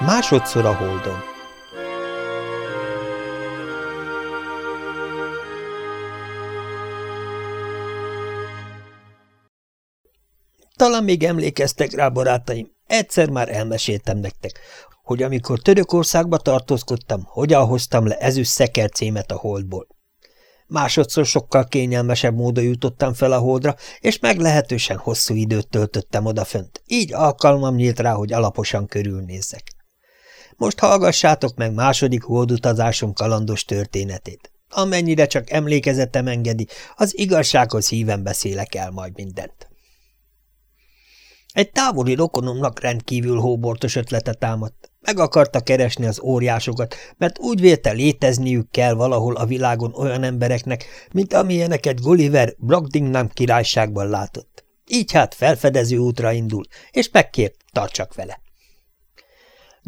Másodszor a holdon Talán még emlékeztek rá, barátaim, egyszer már elmeséltem nektek, hogy amikor Törökországba tartózkodtam, hogyan hoztam le ezüst szekercémet a holdból. Másodszor sokkal kényelmesebb módon jutottam fel a holdra, és meglehetősen hosszú időt töltöttem odafönt, így alkalmam nyílt rá, hogy alaposan körülnézzek. Most hallgassátok meg második holdutazásom kalandos történetét. Amennyire csak emlékezetem engedi, az igazsághoz híven beszélek el majd mindent. Egy távoli rokonomnak rendkívül hóbortos ötlete támadt. Meg akarta keresni az óriásokat, mert úgy vélte létezniük kell valahol a világon olyan embereknek, mint amilyeneket Gulliver Brogdingnam királyságban látott. Így hát felfedező útra indul, és megkért, tartsak vele.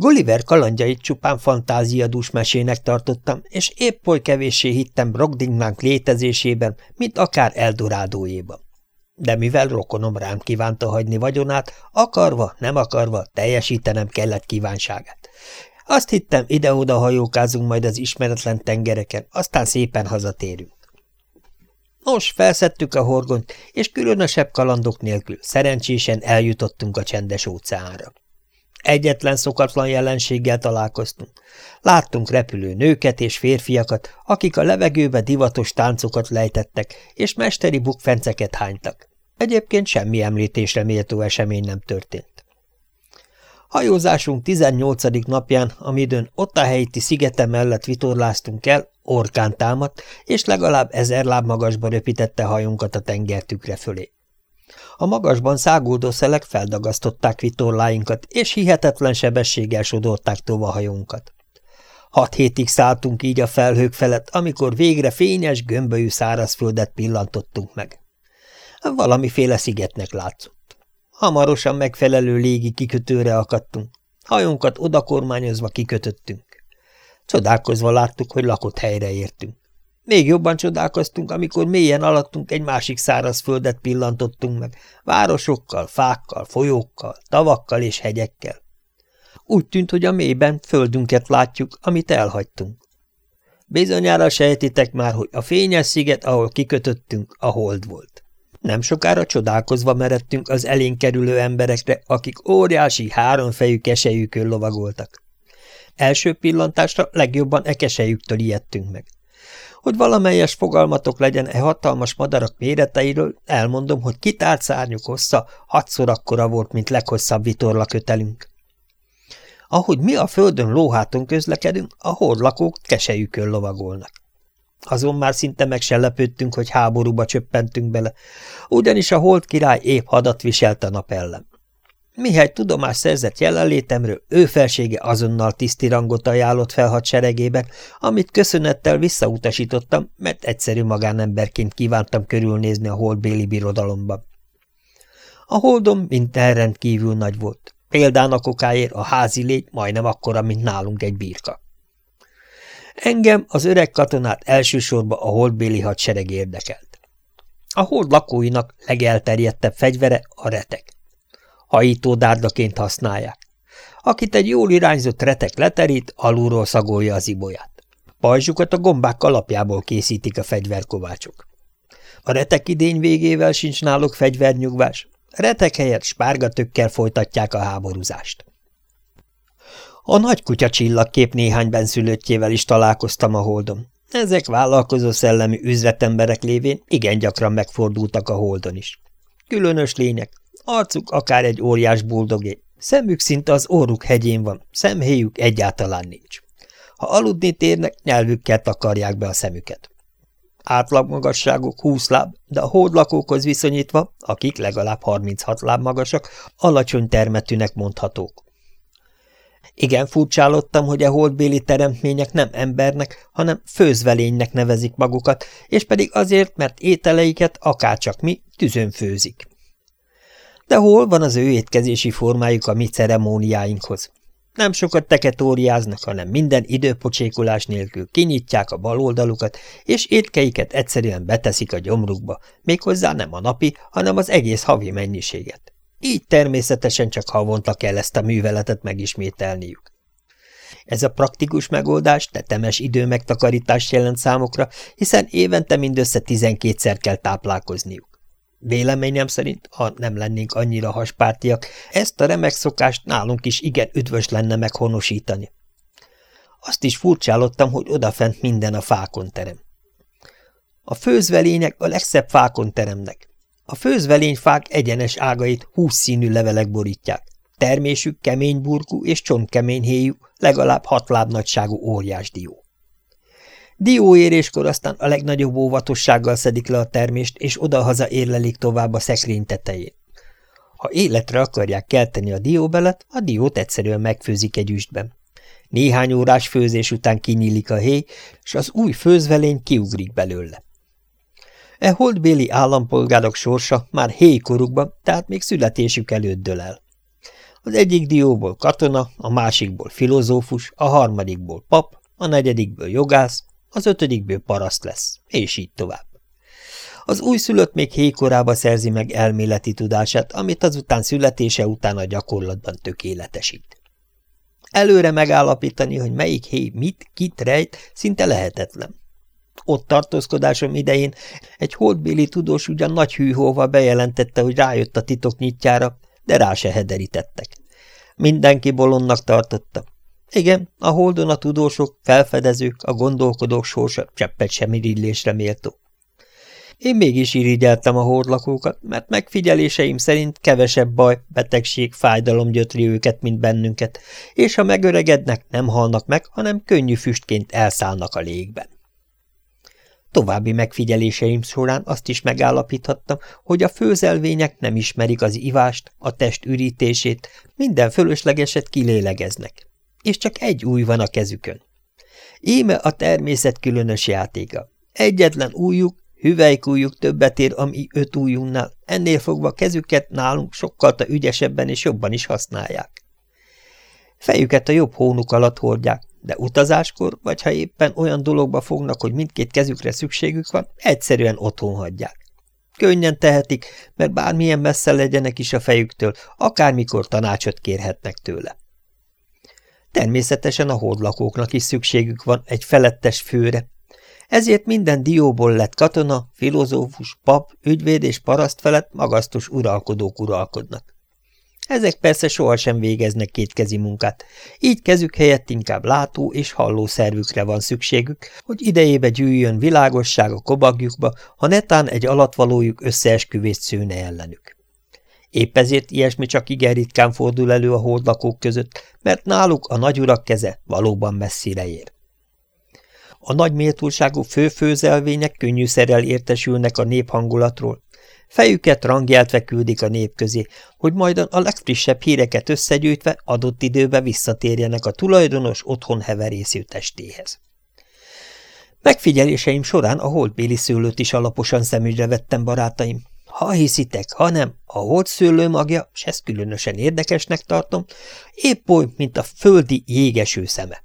Gulliver kalandjait csupán fantáziadús mesének tartottam, és épp oly kevéssé hittem Brogdingnánk létezésében, mint akár Eldorádójében de mivel rokonom rám kívánta hagyni vagyonát, akarva, nem akarva teljesítenem kellett kívánságát. Azt hittem, ide-oda hajókázunk majd az ismeretlen tengereken, aztán szépen hazatérünk. Nos, felszedtük a horgonyt, és különösebb kalandok nélkül szerencsésen eljutottunk a csendes óceánra. Egyetlen szokatlan jelenséggel találkoztunk. Láttunk repülő nőket és férfiakat, akik a levegőbe divatos táncokat lejtettek, és mesteri bukfenceket hánytak. Egyébként semmi említésre méltó esemény nem történt. Hajózásunk 18. napján, amidőn ott a helyi szigete mellett vitorláztunk el, orkán támadt, és legalább ezer láb magasba röpítette hajunkat a tengertükre fölé. A magasban száguldó szelek feldagasztották vitorláinkat, és hihetetlen sebességgel sodorták tova hajunkat. Hat hétig szálltunk így a felhők felett, amikor végre fényes, gömbölyű szárazföldet pillantottunk meg. Valamiféle szigetnek látszott. Hamarosan megfelelő légi kikötőre akadtunk. Hajunkat odakormányozva kikötöttünk. Csodálkozva láttuk, hogy lakott helyre értünk. Még jobban csodálkoztunk, amikor mélyen alattunk egy másik szárazföldet pillantottunk meg, városokkal, fákkal, folyókkal, tavakkal és hegyekkel. Úgy tűnt, hogy a mélyben földünket látjuk, amit elhagytunk. Bizonyára sejtitek már, hogy a fényes sziget, ahol kikötöttünk, a hold volt. Nem sokára csodálkozva meredtünk az elénk kerülő emberekre, akik óriási háromfejű kesejükön lovagoltak. Első pillantásra legjobban e kesejüktől ijedtünk meg. Hogy valamelyes fogalmatok legyen e hatalmas madarak méreteiről, elmondom, hogy kitárt szárnyuk hossza hatszor akkora volt, mint leghosszabb vitorlakötelünk. Ahogy mi a földön lóháton közlekedünk, a hordlakók kesejükön lovagolnak. Azon már szinte meg se lepődtünk, hogy háborúba csöppentünk bele, ugyanis a holt király épp hadat viselt a nap ellen. Mihely tudomás szerzett jelenlétemről, ő felsége azonnal tiszti rangot ajánlott fel hadseregében, amit köszönettel visszautasítottam, mert egyszerű magánemberként kívántam körülnézni a holdbéli birodalomban. A holdom minden kívül nagy volt. Példának okáért a házi légy majdnem akkora, mint nálunk egy birka. Engem, az öreg katonát elsősorban a holdbéli hadsereg érdekelt. A hold lakóinak legelterjedtebb fegyvere a retek. Hajítódárdaként használják. Akit egy jól irányzott retek leterít, alulról szagolja az ibolyát. Pajzsukat a gombák alapjából készítik a fegyverkovácsok. A retek idény végével sincs náluk fegyvernyugvás, retek helyett spárgatökkel folytatják a háborúzást. A nagy kutya csillagkép néhány benszülöttjével is találkoztam a holdon. Ezek vállalkozó szellemi üzletemberek lévén igen gyakran megfordultak a holdon is. Különös lények, arcuk akár egy óriás buldogé, szemük szinte az orruk hegyén van, szemhéjük egyáltalán nincs. Ha aludni térnek, nyelvükkel takarják be a szemüket. Átlagmagasságuk 20 láb, de a hódlakókhoz viszonyítva, akik legalább 36 láb magasak, alacsony termetűnek mondhatók. Igen furcsálottam, hogy a holdbéli teremtmények nem embernek, hanem főzvelénynek nevezik magukat, és pedig azért, mert ételeiket, akárcsak mi, tüzön főzik. De hol van az ő étkezési formájuk a mi ceremóniáinkhoz? Nem sokat teketóriáznak, hanem minden időpocsékolás nélkül kinyitják a bal oldalukat, és étkeiket egyszerűen beteszik a gyomrukba, méghozzá nem a napi, hanem az egész havi mennyiséget. Így természetesen csak havonta kell ezt a műveletet megismételniük. Ez a praktikus megoldás tetemes idő megtakarítást jelent számokra, hiszen évente mindössze tizenkétszer kell táplálkozniuk. Véleményem szerint, ha nem lennénk annyira haspártiak, ezt a remek szokást nálunk is igen üdvös lenne meghonosítani. Azt is furcsálottam, hogy odafent minden a fákon terem. A főzvelények a legszebb fákon teremnek. A főzvelényfák egyenes ágait húsz színű levelek borítják. Termésük kemény burkú és csontkemény héjú, legalább hat láb nagyságú óriás dió. Dióéréskor aztán a legnagyobb óvatossággal szedik le a termést, és odahaza érlelik tovább a szekrény tetején. Ha életre akarják kelteni a dióbelet, a diót egyszerűen megfőzik egy üstben. Néhány órás főzés után kinyílik a héj, és az új főzvelény kiugrik belőle. E holdbéli állampolgárok sorsa már héjkorukban, tehát még születésük előtt dől el. Az egyik dióból katona, a másikból filozófus, a harmadikból pap, a negyedikből jogász, az ötödikből paraszt lesz, és így tovább. Az újszülött még héjkorába szerzi meg elméleti tudását, amit azután születése után a gyakorlatban tökéletesít. Előre megállapítani, hogy melyik héj mit, kit rejt, szinte lehetetlen. Ott tartózkodásom idején egy holdbéli tudós ugyan nagy hűhóval bejelentette, hogy rájött a titok nyitjára, de rá se hederítettek. Mindenki bolondnak tartotta. Igen, a holdon a tudósok, felfedezők, a gondolkodók sorsa cseppet sem irigylésre méltó. Én mégis irigyeltem a hordlakókat, mert megfigyeléseim szerint kevesebb baj, betegség, fájdalom gyötri őket, mint bennünket, és ha megöregednek, nem halnak meg, hanem könnyű füstként elszállnak a légben. További megfigyeléseim során azt is megállapíthattam, hogy a főzelvények nem ismerik az ivást, a test ürítését, minden fölöslegeset kilélegeznek, és csak egy új van a kezükön. Íme a természet különös játéka. Egyetlen újjuk, hüvelykújjuk többet ér a mi öt újunknál, ennél fogva kezüket nálunk sokkal ügyesebben és jobban is használják. Fejüket a jobb hónuk alatt hordják, de utazáskor, vagy ha éppen olyan dologba fognak, hogy mindkét kezükre szükségük van, egyszerűen otthon hagyják. Könnyen tehetik, mert bármilyen messze legyenek is a fejüktől, akármikor tanácsot kérhetnek tőle. Természetesen a hódlakóknak is szükségük van egy felettes főre, ezért minden dióból lett katona, filozófus, pap, ügyvéd és paraszt felett magasztos uralkodók uralkodnak. Ezek persze sohasem végeznek kétkezi munkát, így kezük helyett inkább látó és halló szervükre van szükségük, hogy idejébe gyűjjön világosság a kobagjukba, ha netán egy alatvalójuk összeesküvést szőne ellenük. Épp ezért ilyesmi csak igen ritkán fordul elő a holdlakók között, mert náluk a nagyurak keze valóban messzire ér. A nagy méltóságú főfőzelvények könnyűszerrel értesülnek a néphangulatról, Fejüket rangjeltve küldik a nép közé, hogy majd a legfrissebb híreket összegyűjtve adott időbe visszatérjenek a tulajdonos otthon heverésző testéhez. Megfigyeléseim során a holdbéli szőlőt is alaposan szemügyre vettem, barátaim. Ha hiszitek, ha nem, a holt szőlő magja, s ezt különösen érdekesnek tartom, épp oly, mint a földi jégeső szeme.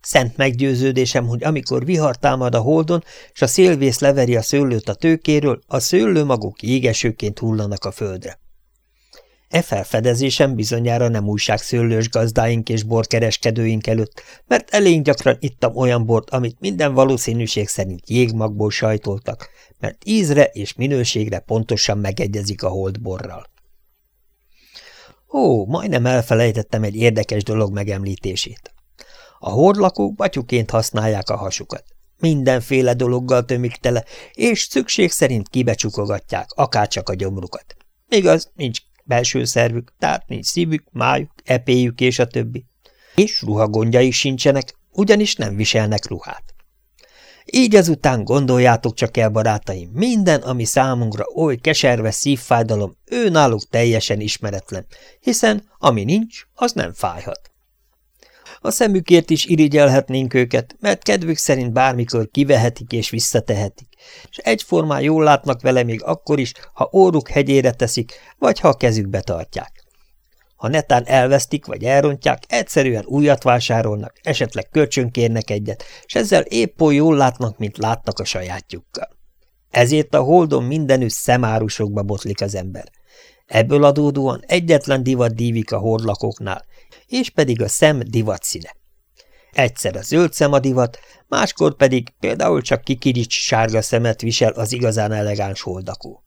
Szent meggyőződésem, hogy amikor vihar támad a holdon, és a szélvész leveri a szőlőt a tőkéről, a szőlőmagok jégesőként hullanak a földre. E felfedezésem bizonyára nem újság szőlős gazdáink és borkereskedőink előtt, mert elég gyakran ittam olyan bort, amit minden valószínűség szerint jégmagból sajtoltak, mert ízre és minőségre pontosan megegyezik a holdborral. Ó, majdnem elfelejtettem egy érdekes dolog megemlítését. A hordlakók batyuként használják a hasukat. Mindenféle dologgal tömik tele, és szükség szerint kibecsukogatják, akárcsak a gyomrukat. Igaz, nincs belső szervük, tehát nincs szívük, májuk, epéjük és a többi. És ruhagondjaik sincsenek, ugyanis nem viselnek ruhát. Így azután gondoljátok csak el, barátaim, minden, ami számunkra oly keserves szívfájdalom, ő náluk teljesen ismeretlen, hiszen ami nincs, az nem fájhat. A szemükért is irigyelhetnénk őket, mert kedvük szerint bármikor kivehetik és visszatehetik, és egyformán jól látnak vele még akkor is, ha óruk hegyére teszik, vagy ha a kezükbe tartják. Ha netán elvesztik vagy elrontják, egyszerűen újat vásárolnak, esetleg kölcsönkérnek egyet, és ezzel épp oly jól látnak, mint látnak a sajátjukkal. Ezért a holdon mindenütt szemárusokba botlik az ember. Ebből adódóan egyetlen divat dívik a hordlakoknál, és pedig a szem divatszíne. Egyszer a zöld szemadivat, máskor pedig például csak kikirics sárga szemet visel az igazán elegáns holdakó.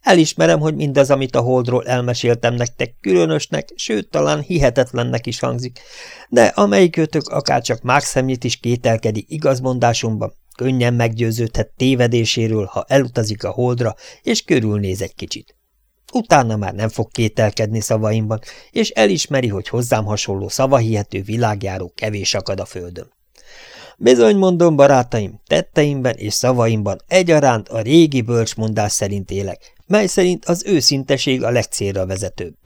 Elismerem, hogy mindaz, amit a holdról elmeséltem nektek, különösnek, sőt, talán hihetetlennek is hangzik, de amelyikőtök akárcsak mákszemnyit is kételkedik igazmondásomban, könnyen meggyőződhet tévedéséről, ha elutazik a holdra, és körülnéz egy kicsit. Utána már nem fog kételkedni szavaimban, és elismeri, hogy hozzám hasonló szavahihető világjáró kevés akad a földön. Bizony mondom, barátaim, tetteimben és szavaimban egyaránt a régi bölcsmondás szerint élek, mely szerint az őszinteség a legcélra vezetőbb.